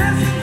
dancing.